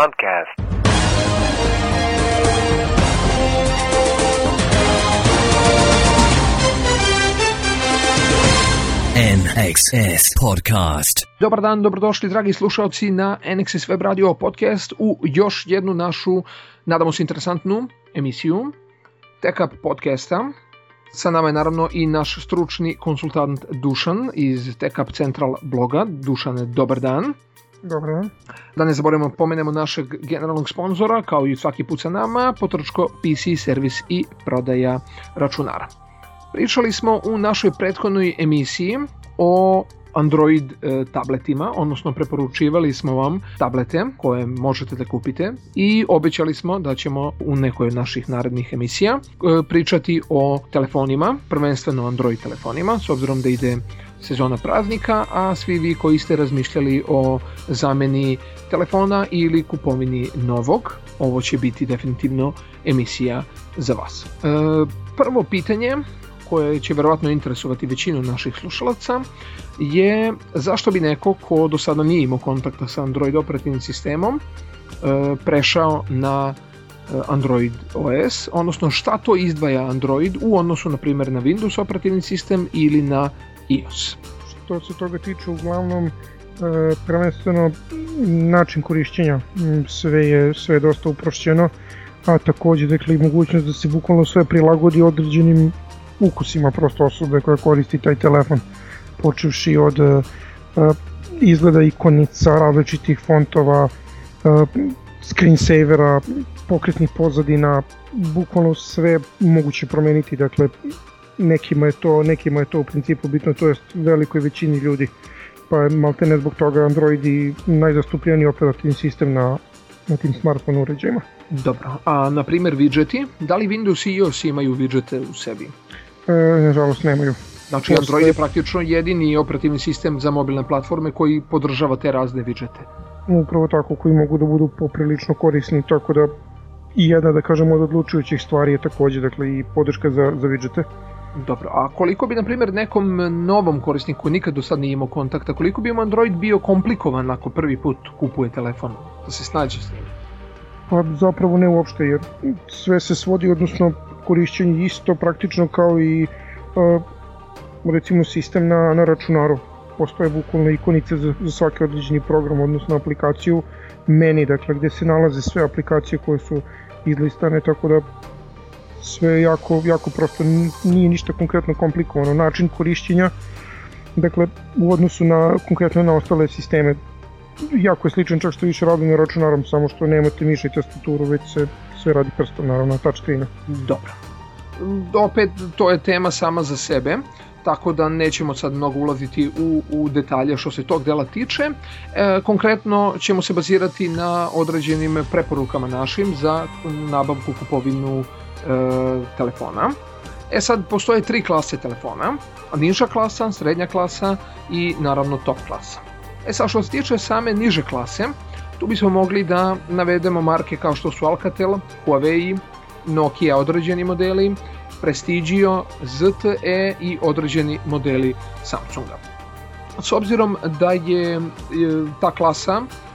podcast. NXS Podcast. Dobar dan, dobrodošli dragi slušalci na NXS Web Radio Podcast u još jednu našu, nadamo se interesantnu emisiju Tech Up Podcasta. Sa nama je naravno i naš stručni konsultant Dušan iz Tech Up Central bloga. Dušane, dobar dan. Dobar dan. Da ne zaboravimo, pomenemo našeg generalnog sponzora, kao i svaki put sa nama, Potročko PC servis i prodaja računara. Pričali smo u našoj prethodnoj emisiji o Android e, tabletima, odnosno preporučivali smo vam tablete koje možete da kupite i obećali smo da ćemo u nekoj od naših narednih emisija e, pričati o telefonima, prvenstveno Android telefonima, s obzirom da ide sezona praznika, a svi vi koji ste razmišljali o zameni telefona ili kupovini novog, ovo će biti definitivno emisija za vas. E, prvo pitanje koje će verovatno interesovati većinu naših slušalaca je zašto bi neko ko do sada nije imao kontakta sa Android operativnim sistemom e, prešao na e, Android OS, odnosno šta to izdvaja Android u odnosu na primjer na Windows operativni sistem ili na iOS. Što se toga tiče, uglavnom e, prvenstveno način korišćenja sve je, sve je dosta uprošćeno, a takođe dakle, i mogućnost da se bukvalno sve prilagodi određenim ukusima prosto osobe koja koristi taj telefon počevši od uh, izgleda ikonica različitih fontova uh, screensavera pokretnih pozadina bukvalno sve moguće promeniti dakle nekima je to nekima je to u principu bitno to jest velikoj većini ljudi pa malte ne zbog toga Android i najzastupljeniji operativni sistem na, na tim smartphone uređajima. Dobro, a na primjer widgeti, da li Windows i iOS imaju widgete u sebi? E, nažalost nemaju. Znači Android je praktično jedini operativni sistem za mobilne platforme koji podržava te razne widgete. Upravo tako, koji mogu da budu poprilično korisni, tako da i jedna, da kažemo, od odlučujućih stvari je takođe, dakle, i podrška za, za widgete. Dobro, a koliko bi, na primjer, nekom novom korisniku nikad do sad nije imao kontakta, koliko bi Android bio komplikovan ako prvi put kupuje telefon, da se snađe s njim? Pa zapravo ne uopšte, jer sve se svodi, odnosno korišćenje isto praktično kao i uh, recimo sistem na, na računaru. Postoje bukvalno ikonice za, za svaki određeni program, odnosno aplikaciju, meni, dakle gde se nalaze sve aplikacije koje su izlistane, tako da sve jako, jako prosto nije ništa konkretno komplikovano. Način korišćenja, dakle u odnosu na konkretno na ostale sisteme, jako je sličan čak što više radi na računarom, samo što nemate miša i tastaturu, već se sve radi prstom, naravno, touchscreena. Dobro. Opet, to je tema sama za sebe tako da nećemo sad mnogo ulaziti u, u detalje što se tog dela tiče. E, konkretno ćemo se bazirati na određenim preporukama našim za nabavku kupovinu telefona. E sad, postoje tri klase telefona, niža klasa, srednja klasa i naravno top klasa. E sad, što se tiče same niže klase, tu bismo mogli da navedemo marke kao što su Alcatel, Huawei, Nokia određeni modeli, Prestigio, ZTE i određeni modeli Samsunga. S obzirom da je ta klasa e,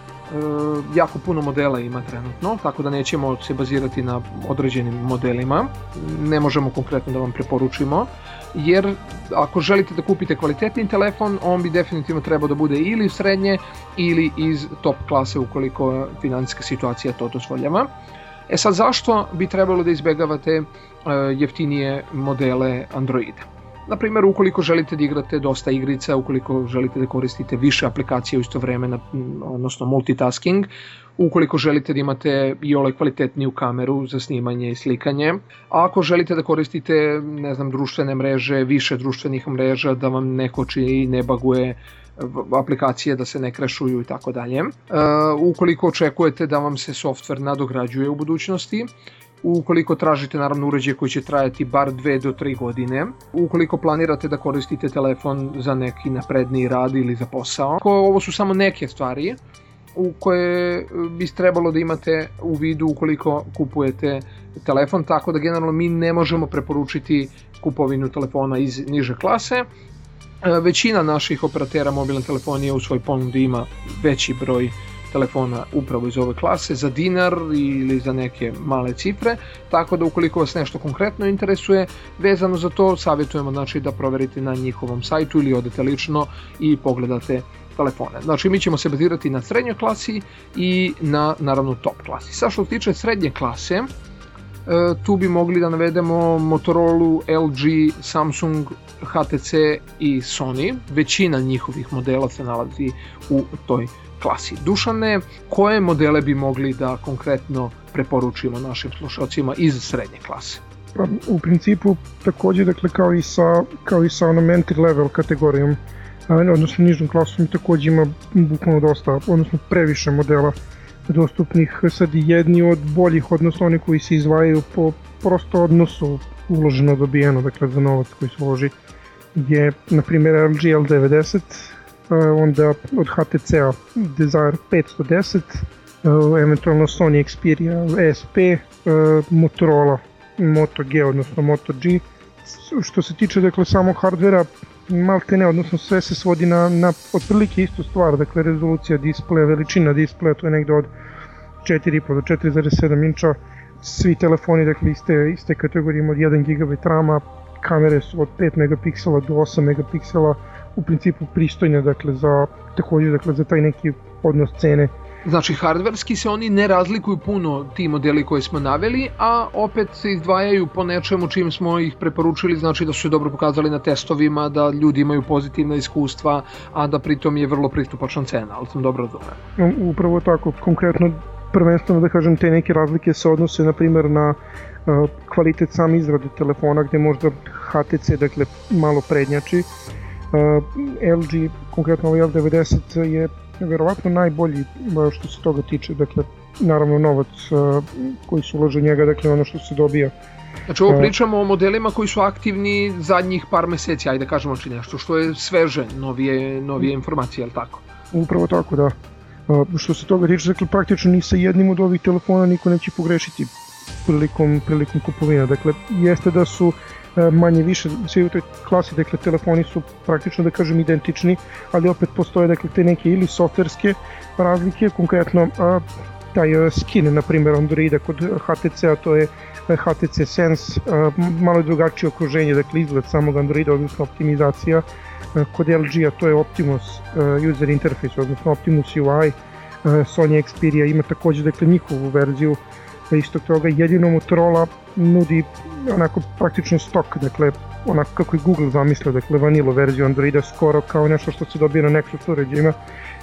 jako puno modela ima trenutno, tako da nećemo se bazirati na određenim modelima, ne možemo konkretno da vam preporučimo, jer ako želite da kupite kvalitetni telefon, on bi definitivno trebao da bude ili srednje ili iz top klase ukoliko financijska situacija to dozvoljava. E sad zašto bi trebalo da izbegavate e, jeftinije modele Androida? Na primjer, ukoliko želite da igrate dosta igrica, ukoliko želite da koristite više aplikacija u isto vreme, odnosno multitasking, ukoliko želite da imate i ole kvalitetniju kameru za snimanje i slikanje, a ako želite da koristite, ne znam, društvene mreže, više društvenih mreža, da vam ne koči i ne baguje aplikacije da se ne krešuju i tako dalje. E, ukoliko očekujete da vam se softver nadograđuje u budućnosti, ukoliko tražite naravno uređaj koji će trajati bar 2 do 3 godine, ukoliko planirate da koristite telefon za neki napredniji rad ili za posao. Ovo su samo neke stvari u koje bi trebalo da imate u vidu ukoliko kupujete telefon, tako da generalno mi ne možemo preporučiti kupovinu telefona iz niže klase, E, većina naših operatera mobilne telefonije u svoj ponudi ima veći broj telefona upravo iz ove klase za dinar ili za neke male cifre, tako da ukoliko vas nešto konkretno interesuje vezano za to, savjetujemo znači da proverite na njihovom sajtu ili odete lično i pogledate telefone. Znači mi ćemo se bazirati na srednjoj klasi i na naravno top klasi. Sa što se tiče srednje klase, E, tu bi mogli da navedemo Motorola, LG, Samsung, HTC i Sony. Većina njihovih modela se nalazi u toj klasi. Dušane, koje modele bi mogli da konkretno preporučimo našim slušalcima iz srednje klase? Pa, u principu takođe dakle kao i sa kao i sa onom entry level kategorijom odnosno nižnom klasom takođe ima bukvalno dosta odnosno previše modela dostupnih sad jedni od boljih, odnosno oni koji se izvajaju po prosto odnosu uloženo dobijeno, dakle za novac koji se uloži je na primjer LG L90, onda od HTC-a Desire 510, eventualno Sony Xperia SP, Motorola Moto G, odnosno Moto G. Što se tiče dakle samog hardvera, malte ne, odnosno sve se svodi na, na otprilike istu stvar, dakle rezolucija displeja, veličina displeja, to je negde od 4,5 do 4,7 inča, svi telefoni, dakle iste, iste kategorije od 1 GB rama, kamere su od 5 megapiksela do 8 megapiksela, u principu pristojne, dakle za takođe dakle za taj neki odnos cene Znači, hardverski se oni ne razlikuju puno ti modeli koje smo naveli, a opet se izdvajaju po nečemu čim smo ih preporučili, znači da su se dobro pokazali na testovima, da ljudi imaju pozitivna iskustva, a da pritom je vrlo pristupačna cena, ali sam dobro razumeo. Upravo tako, konkretno prvenstveno da kažem te neke razlike se odnose na primjer na uh, kvalitet sam izrade telefona gde možda HTC dakle malo prednjači LG konkretno ovaj L90 je verovatno najbolji što se toga tiče, dakle, naravno novac koji se ulože njega, dakle ono što se dobija. Znači ovo pričamo o modelima koji su aktivni zadnjih par meseci, ajde da kažemo či nešto, što je sveže, novije, novije informacije, je li tako? Upravo tako, da. Što se toga tiče, dakle, praktično ni sa jednim od ovih telefona niko neće pogrešiti prilikom, prilikom kupovina. Dakle, jeste da su manje više svi u toj klasi, dakle telefoni su praktično da kažem identični, ali opet postoje dakle te neke ili softverske razlike, konkretno a, taj skin na primjer Androida kod HTC-a to je e, HTC Sense, malo je drugačije okruženje, dakle izgled samog Androida, odnosno optimizacija, kod LG-a to je Optimus user interface, odnosno Optimus UI, Sony Xperia ima takođe dakle njihovu verziju istog toga jedino Motorola nudi onako praktično stok, dakle onako kako je Google zamislio, dakle vanilo verziju Androida skoro kao nešto što se dobije na Nexus uređajima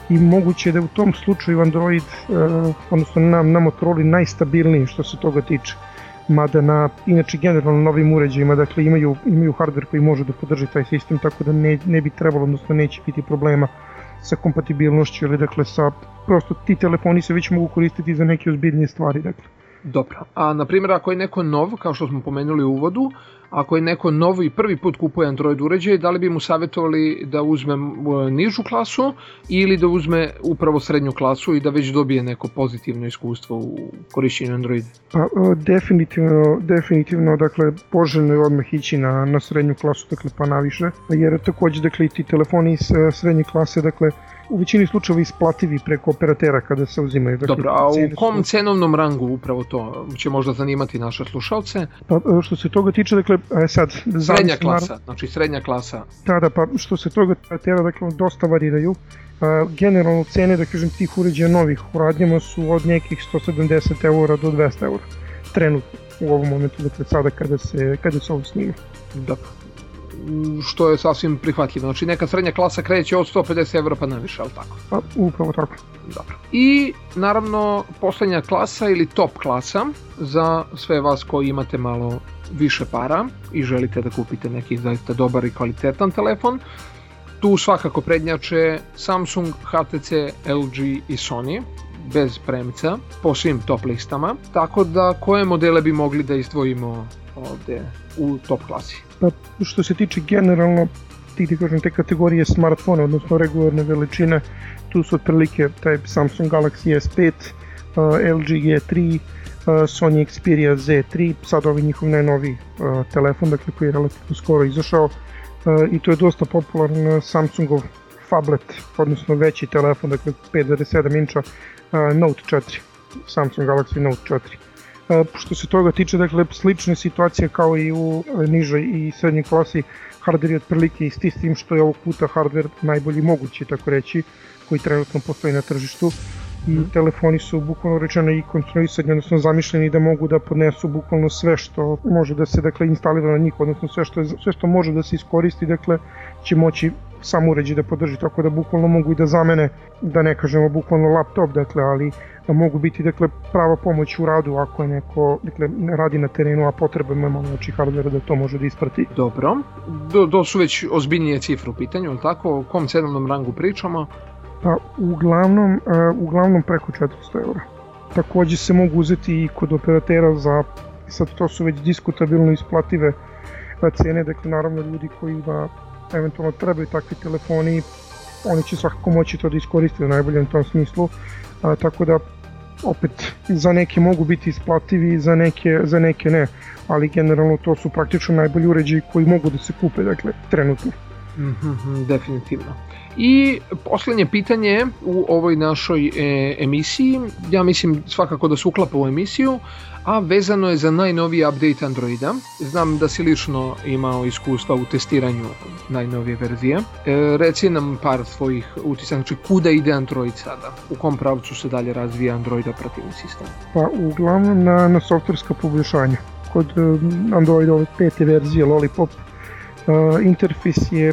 i moguće je da u tom slučaju Android, uh, odnosno na, na Motorola najstabilniji što se toga tiče. Mada na inače generalno novim uređajima dakle imaju, imaju hardware koji može da podrži taj sistem tako da ne, ne bi trebalo odnosno neće biti problema sa kompatibilnošću ili dakle sa prosto ti telefoni se već mogu koristiti za neke ozbiljnije stvari dakle Dobro, a na primjer ako je neko nov, kao što smo pomenuli u uvodu, ako je neko novo i prvi put kupuje Android uređaj, da li bi mu savjetovali da uzme nižu klasu ili da uzme upravo srednju klasu i da već dobije neko pozitivno iskustvo u korišćenju Androida? Pa, definitivno, definitivno, dakle, poželjno je odmah ići na, na srednju klasu, dakle, pa naviše, jer takođe, dakle, ti telefoni iz srednje klase, dakle, u većini slučajeva isplativi preko operatera kada se uzimaju. Dakle, Dobro, a u kom cenovnom rangu upravo to će možda zanimati naše slušalce? Pa e, što se toga tiče, dakle, e, sad... Srednja klasa, znači srednja klasa. Da, da, pa što se toga operatera, dakle, dosta variraju. A, generalno cene, da kažem, tih uređaja novih u radnjama su od nekih 170 eura do 200 eura trenutno u ovom momentu, dakle sada kada se, kada se ovo snima. Dobro što je sasvim prihvatljivo. Znači neka srednja klasa kreće od 150 evra pa naviše, ali tako? Pa, upravo tako. Dobro. I naravno poslednja klasa ili top klasa za sve vas koji imate malo više para i želite da kupite neki zaista dobar i kvalitetan telefon. Tu svakako prednjače Samsung, HTC, LG i Sony bez premca po svim top listama. Tako da koje modele bi mogli da izdvojimo ovde u top klasi? Pa što se tiče generalno ti ti kažem te kategorije smartfona, odnosno regularne veličine, tu su otprilike taj Samsung Galaxy S5, uh, LG G3, uh, Sony Xperia Z3, sad ovaj njihov najnoviji uh, telefon, dakle koji je relativno skoro izašao uh, i to je dosta popularan Samsungov phablet, odnosno veći telefon, dakle 5,7 inča, Note 4, Samsung Galaxy Note 4. Što se toga tiče, dakle, slične situacije kao i u nižoj i srednjoj klasi, hardware je otprilike isti s tim što je ovog puta hardware najbolji mogući, tako reći, koji trenutno postoji na tržištu i mm. telefoni su bukvalno rečeno i konstruisani, odnosno zamišljeni da mogu da podnesu bukvalno sve što može da se dakle instalira na njih, odnosno sve što, je, sve što može da se iskoristi, dakle će moći sam uređaj da podrži, tako da bukvalno mogu i da zamene, da ne kažemo bukvalno laptop, dakle, ali mogu biti dakle prava pomoć u radu ako je neko dakle, radi na terenu, a potreba ima znači hardvera da to može da isprati. Dobro, do, do su već ozbiljnije cifre u pitanju, ali tako, o kom cenovnom rangu pričamo? Pa uglavnom, uh, uglavnom preko 400 eura. Takođe se mogu uzeti i kod operatera za, sad to su već diskutabilno isplative cene, dakle naravno ljudi koji da eventualno trebaju takvi telefoni, oni će svakako moći to da iskoriste u najboljem tom smislu, a, tako da opet za neke mogu biti isplativi, za neke, za neke ne, ali generalno to su praktično najbolji uređaji koji mogu da se kupe, dakle, trenutno. Mm -hmm, definitivno. I poslednje pitanje u ovoj našoj e, emisiji, ja mislim svakako da se uklapa u emisiju, a vezano je za najnoviji update Androida. Znam da si lično imao iskustva u testiranju najnovije verzije. E, reci nam par svojih utisak, znači kuda ide Android sada? U kom pravcu se dalje razvija Android operativni sistem? Pa uglavnom na, na softverska poboljšanja. Kod uh, Androida ove pete verzije Lollipop uh, interfejs je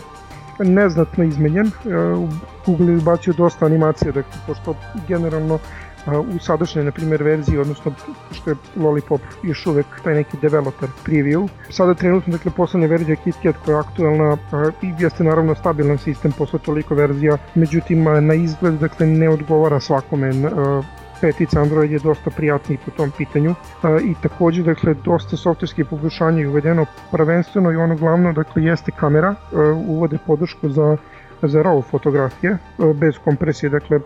neznatno izmenjen. Uh, Google je bacio dosta animacija, dakle, pošto generalno u sadašnjoj, na primjer, verziji, odnosno što je Lollipop još uvek taj neki developer preview. Sada trenutno, dakle, poslednja verzija KitKat koja je aktuelna i jeste naravno stabilan sistem posle toliko verzija, međutim, na izgled, dakle, ne odgovara svakome petica Android je dosta prijatniji po tom pitanju i takođe dakle dosta softverskih poboljšanja je uvedeno prvenstveno i ono glavno dakle jeste kamera uvode podršku za za RAW fotografije bez kompresije dakle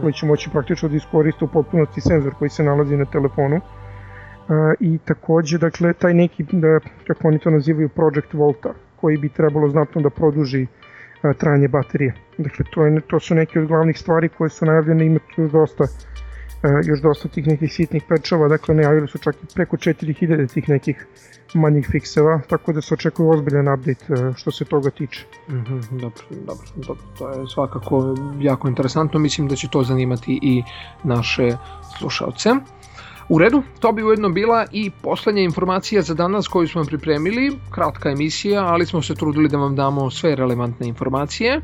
koji će moći praktično da iskoriste u potpunosti senzor koji se nalazi na telefonu. Uh, I takođe, dakle, taj neki, da, kako oni to nazivaju, Project Volta, koji bi trebalo znatno da produži uh, trajanje baterije. Dakle, to, je, to su neke od glavnih stvari koje su najavljene, ima tu dosta E, još dosta tih nekih sitnih pečava, dakle najavili su čak i preko 4000 tih nekih manjih fikseva, tako da se očekuje ozbiljan update e, što se toga tiče. Mm -hmm, dobro, dobro, dobro, to je svakako jako interesantno, mislim da će to zanimati i naše slušalce. U redu, to bi ujedno bila i poslednja informacija za danas koju smo pripremili, kratka emisija, ali smo se trudili da vam damo sve relevantne informacije.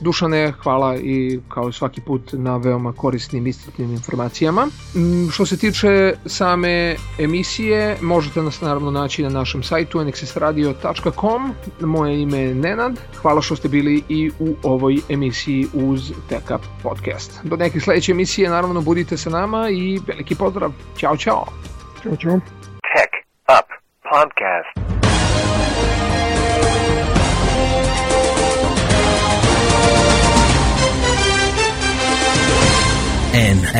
Dušane, hvala i kao svaki put na veoma korisnim iscrpnim informacijama. Mm, što se tiče same emisije, možete nas naravno naći na našem sajtu nxsradio.com. Moje ime je Nenad. Hvala što ste bili i u ovoj emisiji uz Teka Podcast. Do neke sledeće emisije naravno budite sa nama i veliki pozdrav. Ćao, čao. Ćao, čao.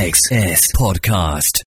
NXS Podcast.